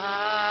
Ah.